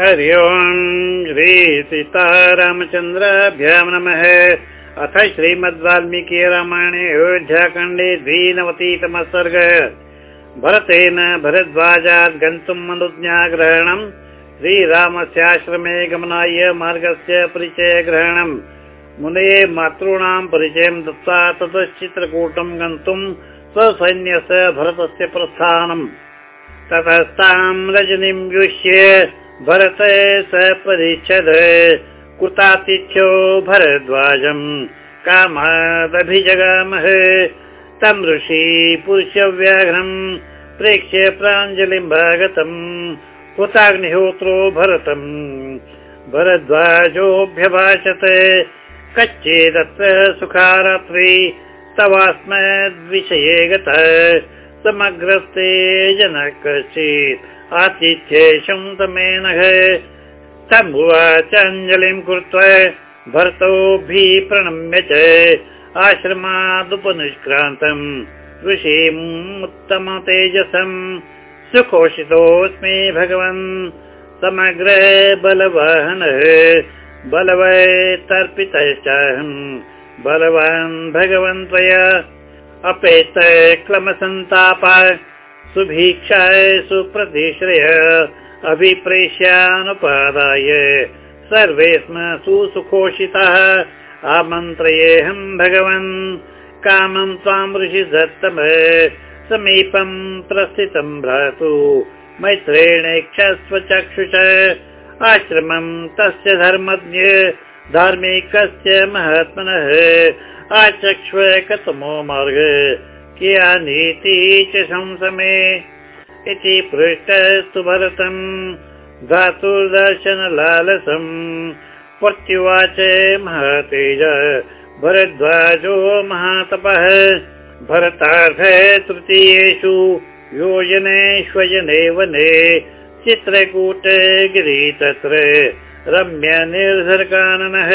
हरि ओम् श्री सीतारामचन्द्राभ्यां नमः। अथ श्रीमद् वाल्मीकि रामायणे अयोध्याखण्डे द्विनवतितमः सर्ग भरतेन भरद्वाजात् गन्तुम् अनुज्ञाग्रहणम् श्रीरामस्याश्रमे गमनाय मार्गस्य परिचयग्रहणम् मुनये मातॄणां परिचयं दत्त्वा ततश्चित्रकूटं गन्तुं स्वसैन्यस्य भरतस्य प्रस्थानम्। ततस्तां रजनीं व्युष्य भरत स परिच्छद। कृतातिथ्यो भरद्वाजम्। कामादभिजगामः। तं ऋषि पुरुषव्याघ्रम्। प्रेक्ष्य प्राञ्जलिम् भागतम्। कृताग्निहोत्रो भरतम्। भरद्वाजोऽभ्यभाषत। कच्चिदत्र सुखारात्रि। तवास्मद्विषये गतः समग्रस्ते जनः कश्चित् आतिथ्येषं तमेनः तमुवाचाञ्जलिं कृत्वा भर्तोभिः प्रणम्य च आश्रमादुपनिष्क्रान्तम्। ऋषिम् उत्तमतेजसम् सुघोषितोऽस्मि भगवन्। समग्र बलवाहनः बलवै तर्पितश्चाहम् बलवान् भगवन् त्वया अपेत क्लमसन्ताप सुभीक्षाय सुप्रतिश्रय अभिप्रेष्यानुपादाय सर्वे स्म सुसुखोषितः आमन्त्रयेऽहम् भगवन् कामं त्वां ऋषि दत्तम समीपं प्रस्थितं भ्रातु मैत्रेणेक्षस्व चक्षुष आश्रमं तस्य धर्मज्ञ धार्मिकस्य महात्मनः आचक्ष्व कथमो मार्ग कियानीति च संसमे इति पृष्टस्तु भरतम् धातुर्दर्शनलालसम् प्रत्युवाच महतेज भरद्वाजो महातपः। भरतार्थ तृतीयेषु योजनेष्वजने वने चित्रकूटगिरि तत्र रम्य निर्धरकाननः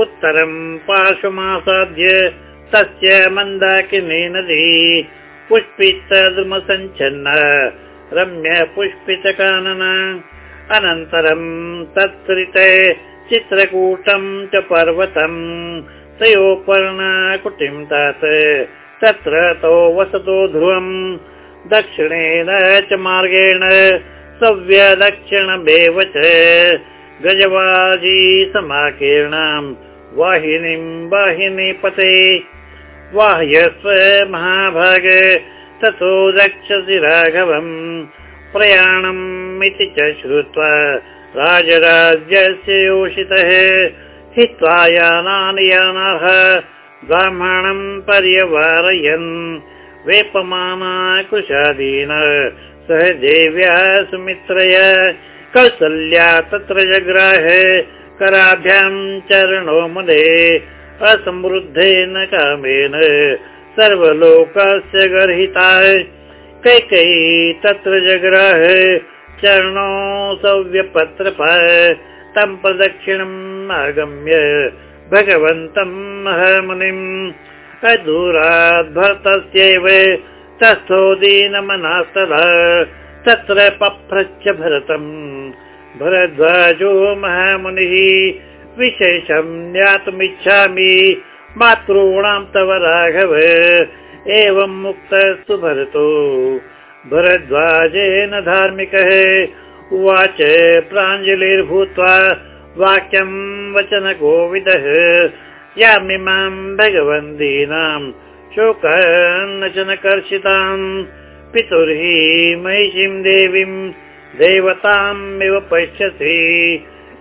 उत्तरम् पार्श्वमासाद्य तस्य मन्दाकिनी नदी पुष्पितद्रुमसञ्छन्न रम्य पुष्पितकानन। अनन्तरम् तत्सरिते चित्रकूटम् च पर्वतम् तयोपर्ण तात। तत्र तौ वसतो ध्रुवम् दक्षिणेन च मार्गेण सव्यदक्षिणमेव च गजवाजी समाकीर्णाम् वाहिनीम् वाहिनी पते वाह्यस्व महाभाग ततो रक्षसि राघवम्। प्रयाणम् इति च श्रुत्वा राजराज्यस्य योषितः। हित्वा यानानि यानाः ब्राह्मणम् पर्यवारयन्। वेपमाना कुशादीन सह देव्या सुमित्रय कौसल्या तत्र जग्राह कराभ्याम् चरणो मुने असमृद्धेन कामेन सर्वलोकस्य गर्हिता कैकयी तत्र जग्राह चरणो सव्यपत्रप तं प्रदक्षिणम् आगम्य भगवन्तम् महामुनिम्। अदूरात् भरतस्यैव तस्थो दीनमनास्तदा तत्र पप्रच्छ भरतम्। भरद्वाजो महामुनिः विशेषं ज्ञातुमिच्छामि। मातॄणां तव राघव एवं मुक्तस्तु भरतो भरद्वाजेन धार्मिकः उवाच प्राञ्जलिर्भूत्वा वाक्यं वचन गोविदः। यामिमां भगवन्दीनां शोकन्न च न कर्षिताम् पितुर्हि महिषीं देवीम् देवतामिव पश्यति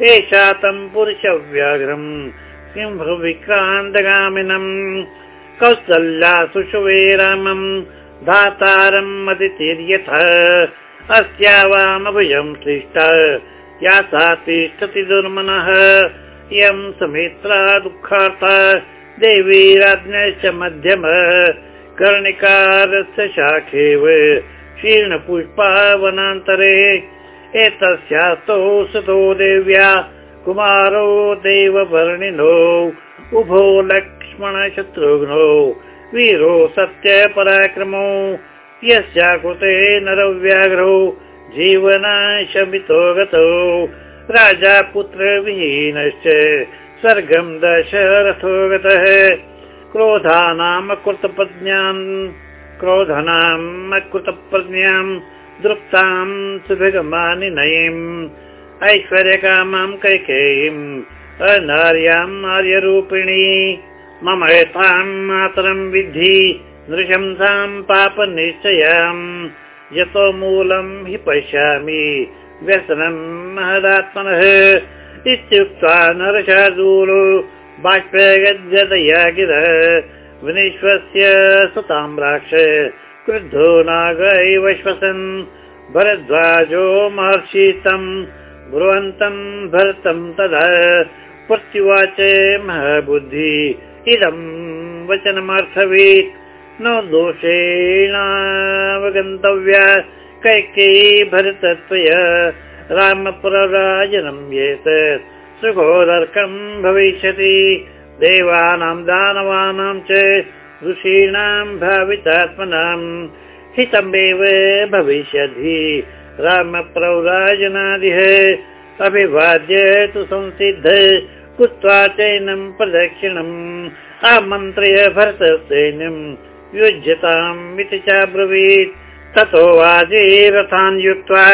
एषा तं पुरुषव्याघ्रम् सिंहविक्रान्तगामिनम् कौसल्या सुषुवे रामम् धातारम् अदितिर्यथ अस्या वामभुजम् सृष्टा या सा तिष्ठति दुर्मनः। इयं समित्रा दुःखार्ता देवी राज्ञश्च मध्यम कर्णिकारस्य शाखेव शीर्णपुष्पावनान्तरे एतस्यास्तौ सुतो देव्या कुमारो देववर्णिनो उभो लक्ष्मणशत्रुघ्नौ वीरो सत्य पराक्रमो यस्या कृते नरव्याघ्रौ जीवनाशमितो गतौ राजा पुत्रविहीनश्च स्वर्गं दशरथो गतः क्रोधानाम् अकृतपत्न्याम् क्रोधनाम् अकृतप्रज्ञां दृप्तां सुभगमानिनयीम् ऐश्वर्यकामां कैकेयीम् अनार्याम् आर्यरूपिणी मम एतां मातरं विद्धि नृशंसां पापनिश्चयाम् यतो मूलं हि पश्यामि व्यसनं महदात्मनः इत्युक्त्वा नरशार्दूलो बाष्पगद्गतया गिरः विनिश्वस्य सुताम्राक्ष क्रुद्धो नाग एव श्वसन् भरद्वाजो महर्षि तम् ब्रुवन्तम् भरतम् तदा प्रत्युवाच महबुद्धि इदम् वचनमर्थवीत् न दोषेणावगन्तव्या कैकेयी भरतत्वया रामपुरराजनम् एतत् सुखोदर्कम् भविष्यति। देवानां च ऋषीणां भावितात्मनाम् हितमेव भविष्यति। रामप्रौराजनादिः अभिवाद्य तु संसिद्ध कृत्वा चैनम् प्रदक्षिणम् आमन्त्र्य भरतसैन्यम् युज्यताम् इति चाब्रवीत् ततो वाजे रथान् युक्त्वा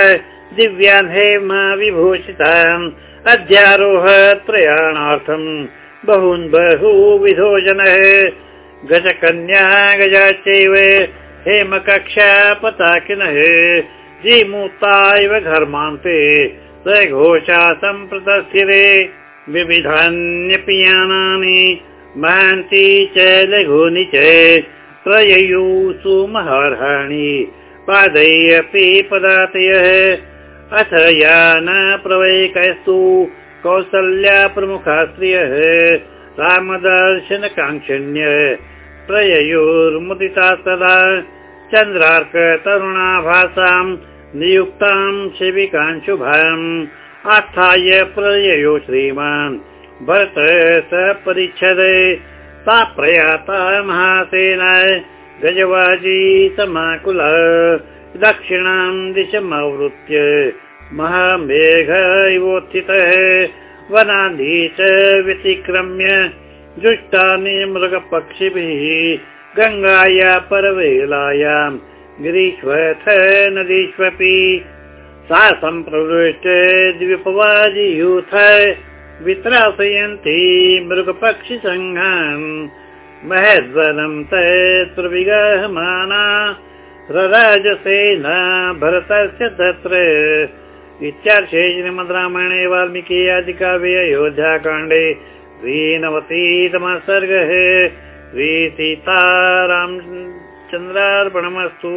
दिव्यान् हेम विभूषितान् अध्यारोह त्रयाणार्थम् बहून् बहुविधो जनः। गजकन्या गजाश्चैव हेमकक्षा पताकिनः जीमूता इव घर्मान्ते। सघोषा सम्प्रदशिरे विविधान्यपि यानानि महान्ति च लघूनि च प्रययु सुमहार्हाणि पादै अपि पदातयः अथ यान प्रवैकस्तु कौसल्या प्रमुखा स्त्रियः रामदर्शनकाङ्क्षण्य प्रययोर्मुदिता सदा। चन्द्रार्क तरुणाभासां नियुक्तां शिविकाञ्शुभाम् आस्थाय प्रययो श्रीमान्। भरत स परिच्छद। सा प्रयाता महासेना। गजवाजी समाकुल दक्षिणां दिशमवृत्य महामेघ इवोत्थितः वनाधी च व्यतिक्रम्य जुष्टानि मृगपक्षिभिः गङ्गाया परवेलायां गिरीष्वथ नदीष्वपि सा सम्प्रवृष्ट द्विपवाजियूथ वित्रासयन्ति मृगपक्षिसङ्घान्। महद्वनं तत्र विगहमाना रराजसेना भरतस्य तत्र इत्यार्षे श्रीमद् रामायणे वाल्मीकि आदिकाव्ये अयोध्याकाण्डे द्विनवतितमः सर्गः श्रीसीतारामचन्द्रार्पणमस्तु